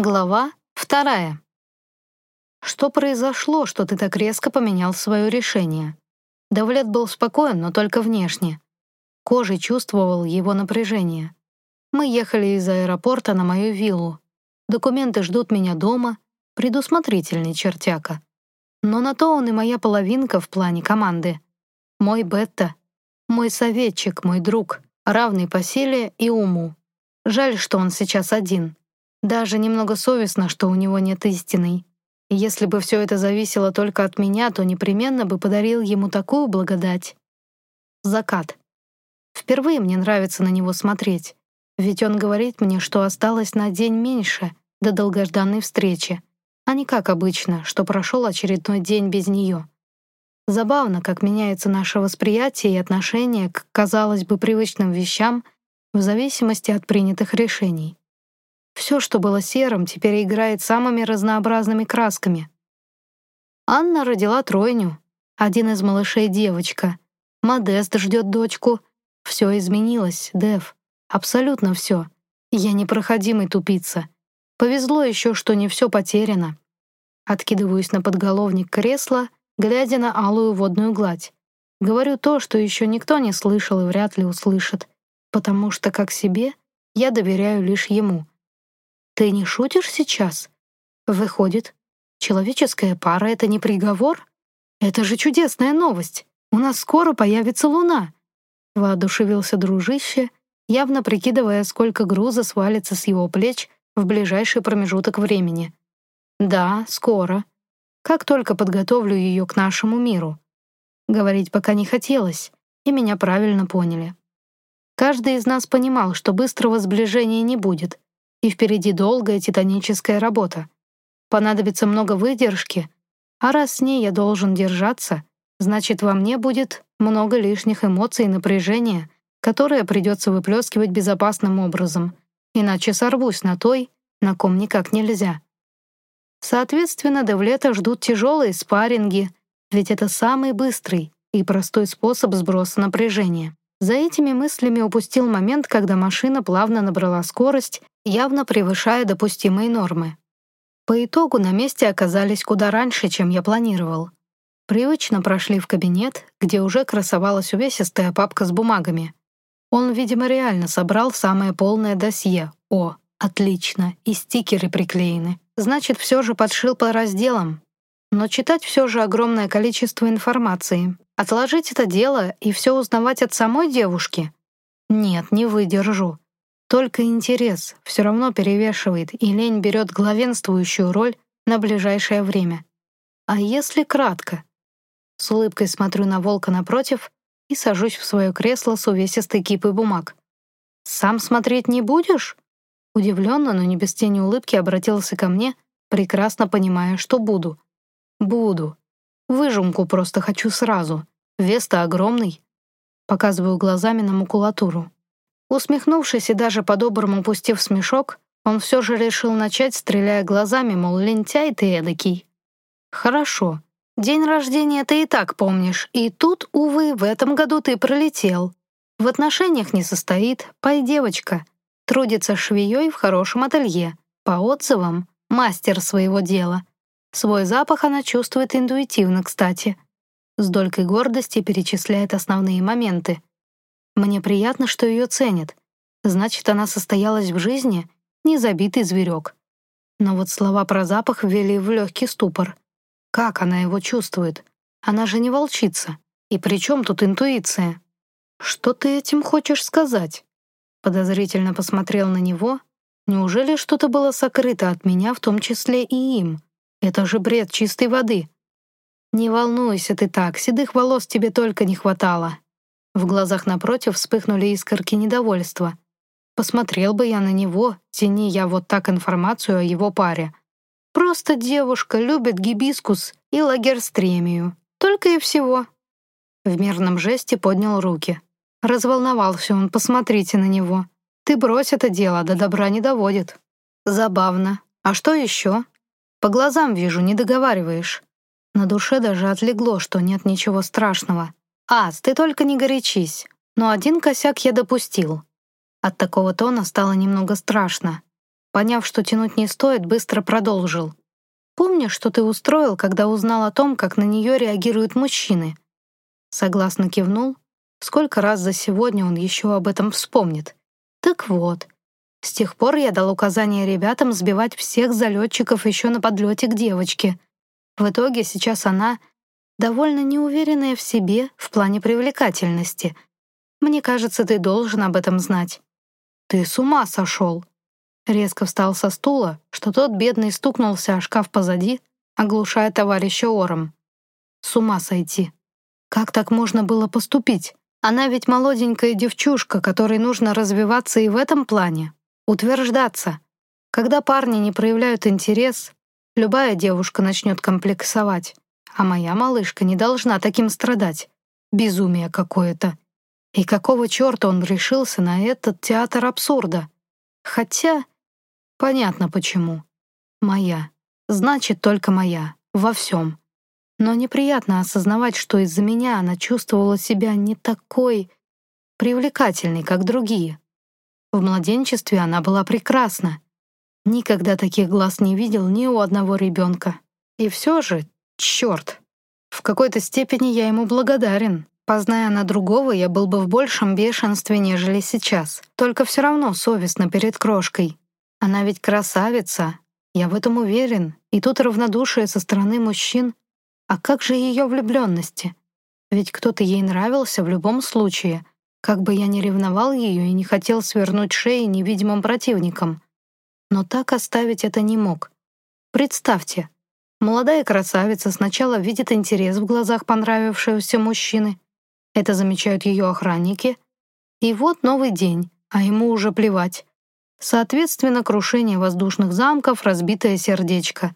Глава вторая. Что произошло, что ты так резко поменял свое решение? Давлет был спокоен, но только внешне. Кожей чувствовал его напряжение. Мы ехали из аэропорта на мою виллу. Документы ждут меня дома, предусмотрительный чертяка. Но на то он и моя половинка в плане команды. Мой Бетта, мой советчик, мой друг, равный по силе и уму. Жаль, что он сейчас один. Даже немного совестно, что у него нет истины. Если бы все это зависело только от меня, то непременно бы подарил ему такую благодать. Закат. Впервые мне нравится на него смотреть. Ведь он говорит мне, что осталось на день меньше до долгожданной встречи, а не как обычно, что прошел очередной день без нее. Забавно, как меняется наше восприятие и отношение к, казалось бы, привычным вещам в зависимости от принятых решений. Все, что было серым, теперь играет самыми разнообразными красками. Анна родила тройню. Один из малышей — девочка. Модест ждет дочку. Все изменилось, Дев. Абсолютно все. Я непроходимый тупица. Повезло еще, что не все потеряно. Откидываюсь на подголовник кресла, глядя на алую водную гладь. Говорю то, что еще никто не слышал и вряд ли услышит, потому что, как себе, я доверяю лишь ему — ты не шутишь сейчас? Выходит, человеческая пара — это не приговор? Это же чудесная новость. У нас скоро появится луна. Воодушевился дружище, явно прикидывая, сколько груза свалится с его плеч в ближайший промежуток времени. Да, скоро. Как только подготовлю ее к нашему миру. Говорить пока не хотелось, и меня правильно поняли. Каждый из нас понимал, что быстрого сближения не будет, и впереди долгая титаническая работа. Понадобится много выдержки, а раз с ней я должен держаться, значит, во мне будет много лишних эмоций и напряжения, которое придется выплескивать безопасным образом, иначе сорвусь на той, на ком никак нельзя. Соответственно, Девлета ждут тяжелые спарринги, ведь это самый быстрый и простой способ сброса напряжения. За этими мыслями упустил момент, когда машина плавно набрала скорость, явно превышая допустимые нормы. По итогу на месте оказались куда раньше, чем я планировал. Привычно прошли в кабинет, где уже красовалась увесистая папка с бумагами. Он, видимо, реально собрал самое полное досье. О, отлично, и стикеры приклеены. Значит, все же подшил по разделам. Но читать все же огромное количество информации. Отложить это дело и все узнавать от самой девушки? Нет, не выдержу. Только интерес все равно перевешивает, и лень берет главенствующую роль на ближайшее время. А если кратко? С улыбкой смотрю на волка напротив и сажусь в свое кресло с увесистой кипой бумаг. «Сам смотреть не будешь?» Удивленно, но не без тени улыбки обратился ко мне, прекрасно понимая, что буду. «Буду. Выжимку просто хочу сразу. Вес-то огромный. Показываю глазами на макулатуру. Усмехнувшись и даже по-доброму пустив смешок, он все же решил начать, стреляя глазами, мол, лентяй ты эдакий. «Хорошо. День рождения ты и так помнишь, и тут, увы, в этом году ты пролетел. В отношениях не состоит, пой девочка. Трудится швеей в хорошем ателье. По отзывам, мастер своего дела. Свой запах она чувствует интуитивно, кстати. С долькой гордости перечисляет основные моменты. Мне приятно, что ее ценят. Значит, она состоялась в жизни, не забитый зверек. Но вот слова про запах ввели в легкий ступор. Как она его чувствует? Она же не волчица. И при чем тут интуиция? Что ты этим хочешь сказать? Подозрительно посмотрел на него. Неужели что-то было сокрыто от меня, в том числе и им? Это же бред чистой воды. Не волнуйся ты так, седых волос тебе только не хватало. В глазах напротив вспыхнули искорки недовольства. Посмотрел бы я на него, тяни я вот так информацию о его паре. Просто девушка любит гибискус и лагерстремию. Только и всего. В мирном жесте поднял руки. Разволновался он, посмотрите на него. Ты брось это дело, до добра не доводит. Забавно. А что еще? По глазам вижу, не договариваешь. На душе даже отлегло, что нет ничего страшного. «Ас, ты только не горячись, но один косяк я допустил». От такого тона стало немного страшно. Поняв, что тянуть не стоит, быстро продолжил. «Помнишь, что ты устроил, когда узнал о том, как на нее реагируют мужчины?» Согласно кивнул. Сколько раз за сегодня он еще об этом вспомнит? Так вот, с тех пор я дал указание ребятам сбивать всех залетчиков еще на подлете к девочке. В итоге сейчас она довольно неуверенная в себе в плане привлекательности. Мне кажется, ты должен об этом знать. Ты с ума сошел. Резко встал со стула, что тот бедный стукнулся о шкаф позади, оглушая товарища ором. С ума сойти. Как так можно было поступить? Она ведь молоденькая девчушка, которой нужно развиваться и в этом плане. Утверждаться. Когда парни не проявляют интерес, любая девушка начнет комплексовать. А моя малышка не должна таким страдать. Безумие какое-то. И какого черта он решился на этот театр абсурда? Хотя, понятно почему. Моя. Значит, только моя. Во всем. Но неприятно осознавать, что из-за меня она чувствовала себя не такой привлекательной, как другие. В младенчестве она была прекрасна. Никогда таких глаз не видел ни у одного ребенка. И все же, черт, в какой-то степени я ему благодарен. Позная на другого, я был бы в большем бешенстве, нежели сейчас. Только все равно совестно перед крошкой. Она ведь красавица. Я в этом уверен. И тут равнодушие со стороны мужчин. А как же ее влюбленности? Ведь кто-то ей нравился в любом случае — как бы я ни ревновал ее и не хотел свернуть шеи невидимым противникам. Но так оставить это не мог. Представьте, молодая красавица сначала видит интерес в глазах понравившегося мужчины. Это замечают ее охранники. И вот новый день, а ему уже плевать. Соответственно, крушение воздушных замков, разбитое сердечко.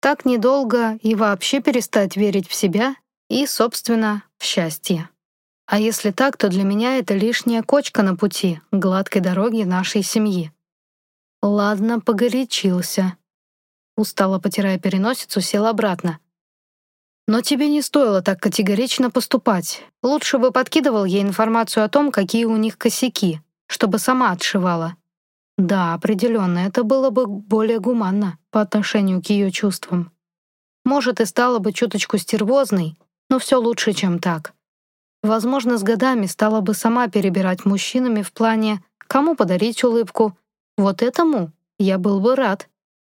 Так недолго и вообще перестать верить в себя и, собственно, в счастье. А если так, то для меня это лишняя кочка на пути гладкой дороге нашей семьи. Ладно, погорячился. Устало потирая переносицу, сел обратно. Но тебе не стоило так категорично поступать. Лучше бы подкидывал ей информацию о том, какие у них косяки, чтобы сама отшивала. Да, определенно, это было бы более гуманно по отношению к ее чувствам. Может, и стала бы чуточку стервозной, но все лучше, чем так. Возможно, с годами стала бы сама перебирать мужчинами в плане «кому подарить улыбку?». Вот этому я был бы рад.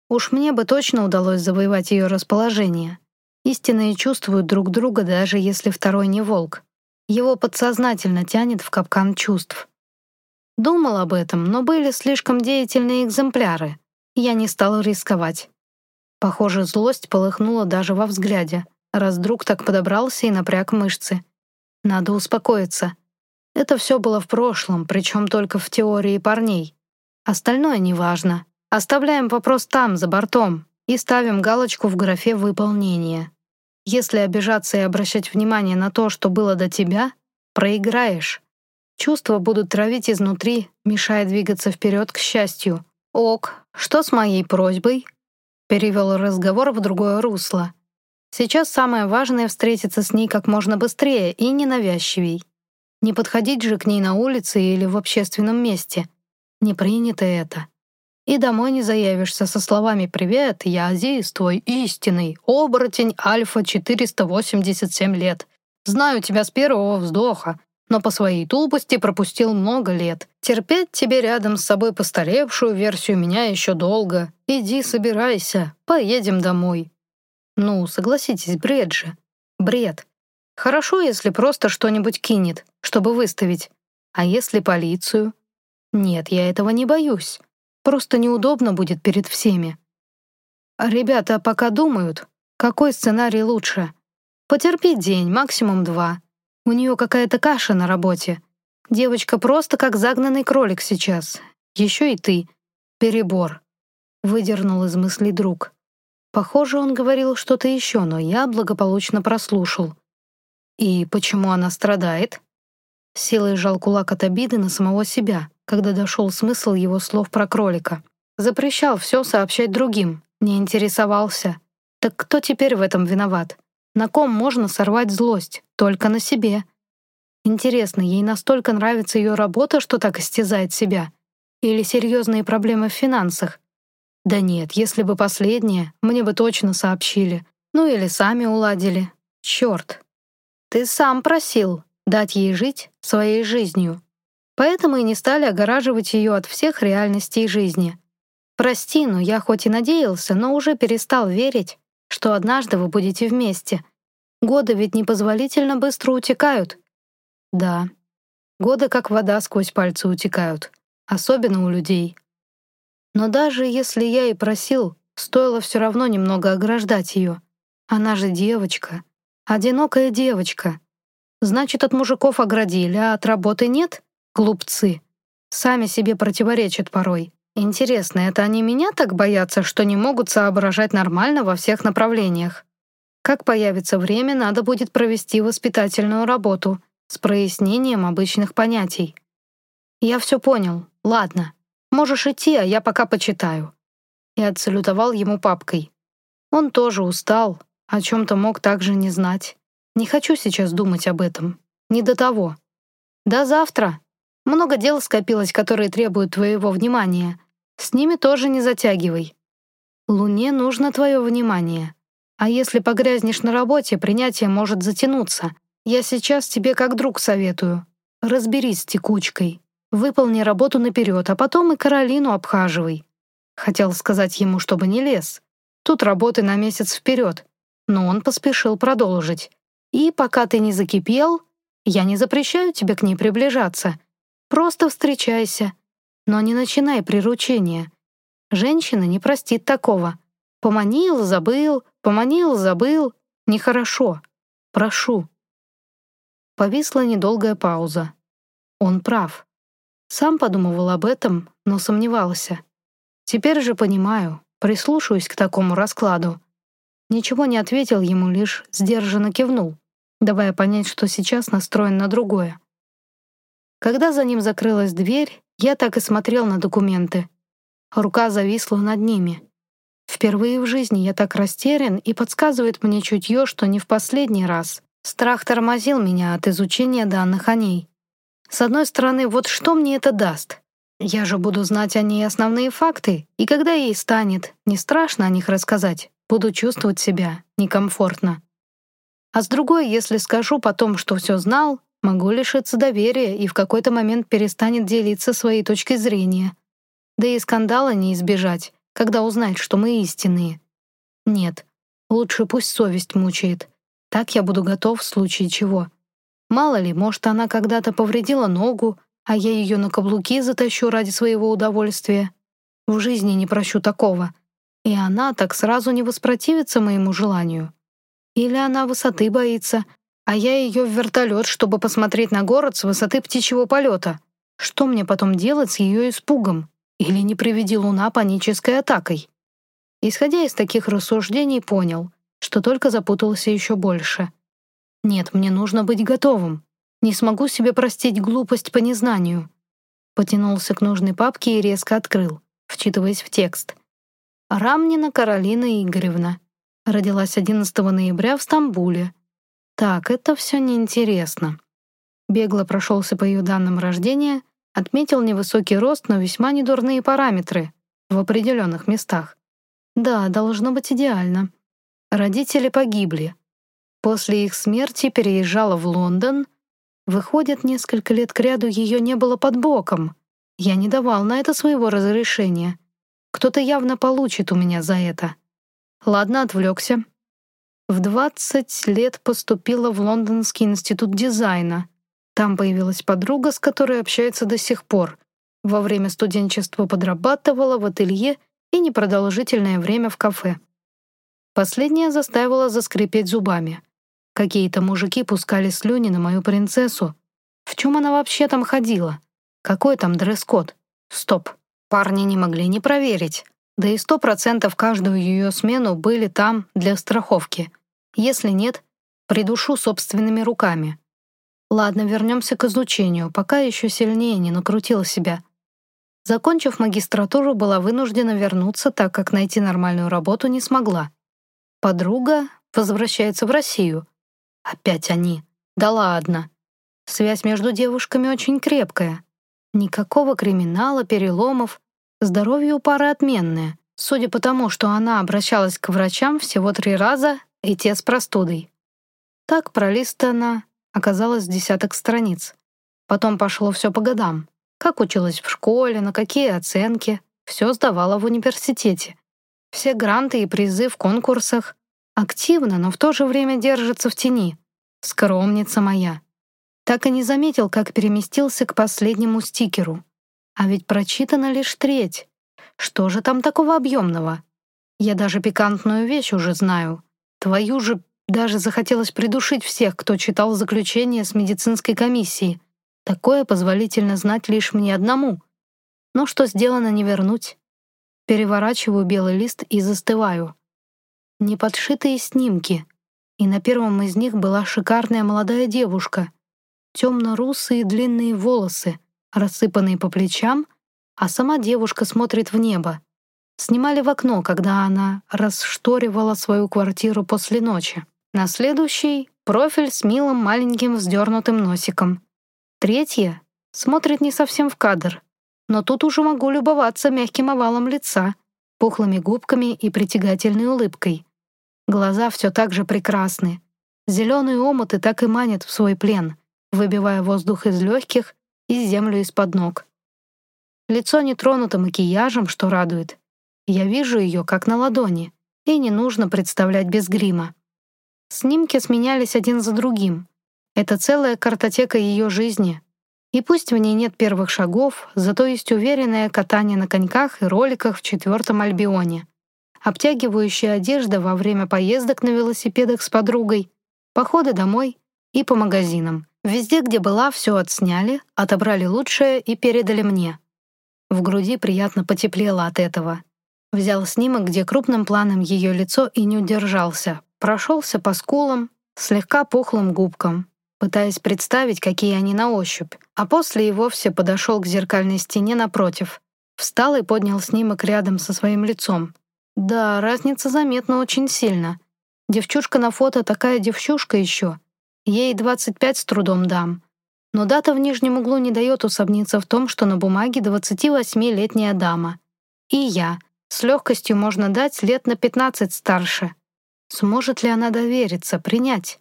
Уж мне бы точно удалось завоевать ее расположение. Истинные чувствуют друг друга, даже если второй не волк. Его подсознательно тянет в капкан чувств. Думал об этом, но были слишком деятельные экземпляры. Я не стал рисковать. Похоже, злость полыхнула даже во взгляде, раз друг так подобрался и напряг мышцы. Надо успокоиться. Это все было в прошлом, причем только в теории парней. Остальное неважно. Оставляем вопрос там, за бортом, и ставим галочку в графе «Выполнение». Если обижаться и обращать внимание на то, что было до тебя, проиграешь. Чувства будут травить изнутри, мешая двигаться вперед к счастью. «Ок, что с моей просьбой?» Перевел разговор в другое русло. Сейчас самое важное — встретиться с ней как можно быстрее и ненавязчивей. Не подходить же к ней на улице или в общественном месте. Не принято это. И домой не заявишься со словами «Привет, я Азиз, твой истинный, оборотень Альфа 487 лет. Знаю тебя с первого вздоха, но по своей тупости пропустил много лет. Терпеть тебе рядом с собой постаревшую версию меня еще долго. Иди, собирайся, поедем домой. Ну, согласитесь, бред же. Бред. Хорошо, если просто что-нибудь кинет, чтобы выставить. А если полицию? Нет, я этого не боюсь. Просто неудобно будет перед всеми. Ребята пока думают, какой сценарий лучше. Потерпи день, максимум два. У нее какая-то каша на работе. Девочка просто как загнанный кролик сейчас. Еще и ты. Перебор. Выдернул из мыслей друг. Похоже, он говорил что-то еще, но я благополучно прослушал. И почему она страдает? Силой сжал кулак от обиды на самого себя, когда дошел смысл его слов про кролика. Запрещал все сообщать другим, не интересовался. Так кто теперь в этом виноват? На ком можно сорвать злость? Только на себе. Интересно, ей настолько нравится ее работа, что так истязает себя? Или серьезные проблемы в финансах? Да нет, если бы последнее, мне бы точно сообщили. Ну или сами уладили. Черт. Ты сам просил дать ей жить своей жизнью. Поэтому и не стали огораживать ее от всех реальностей жизни. Прости, но я хоть и надеялся, но уже перестал верить, что однажды вы будете вместе. Годы ведь непозволительно быстро утекают. Да, годы как вода сквозь пальцы утекают, особенно у людей. Но даже если я и просил, стоило все равно немного ограждать ее. Она же девочка, одинокая девочка. Значит, от мужиков оградили, а от работы нет? Глупцы. Сами себе противоречат порой. Интересно, это они меня так боятся, что не могут соображать нормально во всех направлениях? Как появится время, надо будет провести воспитательную работу с прояснением обычных понятий. Я все понял. Ладно. Можешь идти, а я пока почитаю». И отсалютовал ему папкой. Он тоже устал, о чем-то мог также не знать. Не хочу сейчас думать об этом. Не до того. До завтра. Много дел скопилось, которые требуют твоего внимания. С ними тоже не затягивай. Луне нужно твое внимание. А если погрязнешь на работе, принятие может затянуться. Я сейчас тебе как друг советую. Разберись с текучкой. Выполни работу наперед, а потом и Каролину обхаживай. Хотел сказать ему, чтобы не лез. Тут работы на месяц вперед. Но он поспешил продолжить. И пока ты не закипел, я не запрещаю тебе к ней приближаться. Просто встречайся. Но не начинай приручение. Женщина не простит такого. Поманил, забыл, поманил, забыл. Нехорошо. Прошу. Повисла недолгая пауза. Он прав. Сам подумывал об этом, но сомневался. Теперь же понимаю, прислушаюсь к такому раскладу. Ничего не ответил ему, лишь сдержанно кивнул, давая понять, что сейчас настроен на другое. Когда за ним закрылась дверь, я так и смотрел на документы. Рука зависла над ними. Впервые в жизни я так растерян, и подсказывает мне чутье, что не в последний раз. Страх тормозил меня от изучения данных о ней. С одной стороны, вот что мне это даст? Я же буду знать о ней основные факты, и когда ей станет не страшно о них рассказать, буду чувствовать себя некомфортно. А с другой, если скажу потом, что все знал, могу лишиться доверия и в какой-то момент перестанет делиться своей точкой зрения. Да и скандала не избежать, когда узнает, что мы истинные. Нет, лучше пусть совесть мучает. Так я буду готов в случае чего. Мало ли, может, она когда-то повредила ногу, а я ее на каблуки затащу ради своего удовольствия. В жизни не прощу такого. И она так сразу не воспротивится моему желанию. Или она высоты боится, а я ее в вертолет, чтобы посмотреть на город с высоты птичьего полета. Что мне потом делать с ее испугом? Или не приведи луна панической атакой? Исходя из таких рассуждений, понял, что только запутался еще больше — нет, мне нужно быть готовым. Не смогу себе простить глупость по незнанию. Потянулся к нужной папке и резко открыл, вчитываясь в текст. Рамнина Каролина Игоревна. Родилась 11 ноября в Стамбуле. Так, это все неинтересно. Бегло прошелся по ее данным рождения, отметил невысокий рост, но весьма недурные параметры в определенных местах. Да, должно быть идеально. Родители погибли. После их смерти переезжала в Лондон. Выходит, несколько лет кряду ее не было под боком. Я не давал на это своего разрешения. Кто-то явно получит у меня за это. Ладно, отвлекся. В 20 лет поступила в Лондонский институт дизайна. Там появилась подруга, с которой общается до сих пор. Во время студенчества подрабатывала в ателье и непродолжительное время в кафе. Последняя заставила заскрипеть зубами. Какие-то мужики пускали слюни на мою принцессу. В чем она вообще там ходила? Какой там дресс-код? Стоп. Парни не могли не проверить. Да и сто процентов каждую ее смену были там для страховки. Если нет, придушу собственными руками. Ладно, вернемся к изучению, пока еще сильнее не накрутила себя. Закончив магистратуру, была вынуждена вернуться, так как найти нормальную работу не смогла. Подруга возвращается в Россию, Опять они. Да ладно. Связь между девушками очень крепкая. Никакого криминала, переломов. Здоровье у пары отменное. Судя по тому, что она обращалась к врачам всего три раза, и те с простудой. Так пролистана оказалось десяток страниц. Потом пошло все по годам. Как училась в школе, на какие оценки. Все сдавала в университете. Все гранты и призы в конкурсах. Активно, но в то же время держится в тени. Скромница моя. Так и не заметил, как переместился к последнему стикеру. А ведь прочитана лишь треть. Что же там такого объемного? Я даже пикантную вещь уже знаю. Твою же даже захотелось придушить всех, кто читал заключение с медицинской комиссии. Такое позволительно знать лишь мне одному. Но что сделано, не вернуть. Переворачиваю белый лист и застываю. Неподшитые снимки. И на первом из них была шикарная молодая девушка. Темно-русые длинные волосы, рассыпанные по плечам, а сама девушка смотрит в небо. Снимали в окно, когда она расшторивала свою квартиру после ночи. На следующий — профиль с милым маленьким вздернутым носиком. Третье — смотрит не совсем в кадр, но тут уже могу любоваться мягким овалом лица, пухлыми губками и притягательной улыбкой. Глаза все так же прекрасны. Зеленые омуты так и манят в свой плен, выбивая воздух из легких и землю из-под ног. Лицо не тронуто макияжем, что радует. Я вижу ее как на ладони, и не нужно представлять без грима. Снимки сменялись один за другим. Это целая картотека ее жизни. И пусть в ней нет первых шагов, зато есть уверенное катание на коньках и роликах в четвертом Альбионе. Обтягивающая одежда во время поездок на велосипедах с подругой, походы домой и по магазинам. Везде, где была, все отсняли, отобрали лучшее и передали мне. В груди приятно потеплело от этого. Взял снимок, где крупным планом ее лицо и не удержался, Прошелся по скулам, слегка пухлым губкам, пытаясь представить, какие они на ощупь, а после и вовсе подошел к зеркальной стене напротив. Встал и поднял снимок рядом со своим лицом. Да, разница заметна очень сильно. Девчушка на фото такая девчушка еще. Ей 25 с трудом дам. Но дата в нижнем углу не дает усомниться в том, что на бумаге 28-летняя дама. И я. С легкостью можно дать лет на 15 старше. Сможет ли она довериться, принять?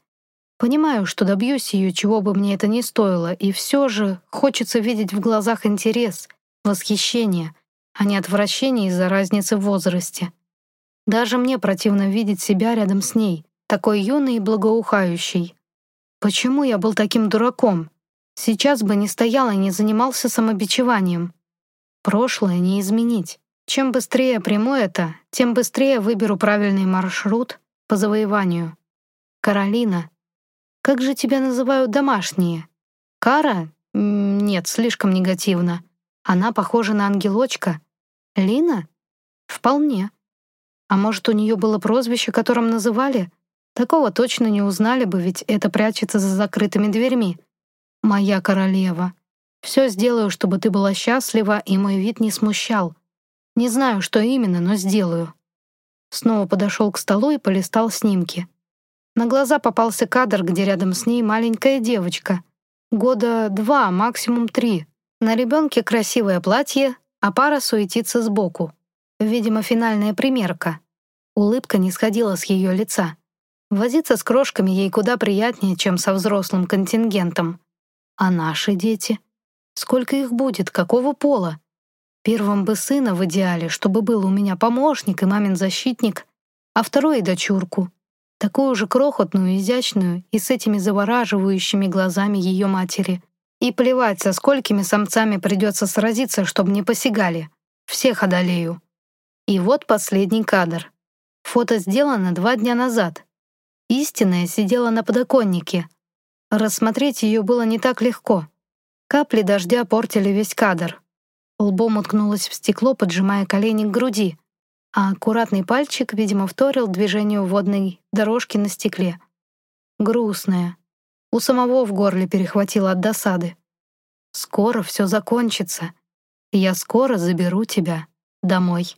Понимаю, что добьюсь ее, чего бы мне это ни стоило, и все же хочется видеть в глазах интерес, восхищение, а не отвращение из-за разницы в возрасте. Даже мне противно видеть себя рядом с ней, такой юной и благоухающей. Почему я был таким дураком? Сейчас бы не стоял и не занимался самобичеванием. Прошлое не изменить. Чем быстрее приму это, тем быстрее выберу правильный маршрут по завоеванию. Каролина. Как же тебя называют домашние? Кара? Нет, слишком негативно. Она похожа на ангелочка. Лина? Вполне. А может, у нее было прозвище, которым называли? Такого точно не узнали бы, ведь это прячется за закрытыми дверьми. Моя королева. Все сделаю, чтобы ты была счастлива, и мой вид не смущал. Не знаю, что именно, но сделаю. Снова подошел к столу и полистал снимки. На глаза попался кадр, где рядом с ней маленькая девочка. Года два, максимум три. На ребенке красивое платье, а пара суетится сбоку. Видимо, финальная примерка. Улыбка не сходила с ее лица. Возиться с крошками ей куда приятнее, чем со взрослым контингентом. А наши дети? Сколько их будет, какого пола? Первым бы сына в идеале, чтобы был у меня помощник и мамин защитник, а второй — дочурку, такую же крохотную, изящную и с этими завораживающими глазами ее матери. И плевать, со сколькими самцами придется сразиться, чтобы не посягали. Всех одолею. И вот последний кадр. Фото сделано два дня назад. Истинная сидела на подоконнике. Рассмотреть ее было не так легко. Капли дождя портили весь кадр. Лбом уткнулась в стекло, поджимая колени к груди, а аккуратный пальчик, видимо, вторил движению водной дорожки на стекле. Грустная. У самого в горле перехватило от досады. «Скоро все закончится, и я скоро заберу тебя домой».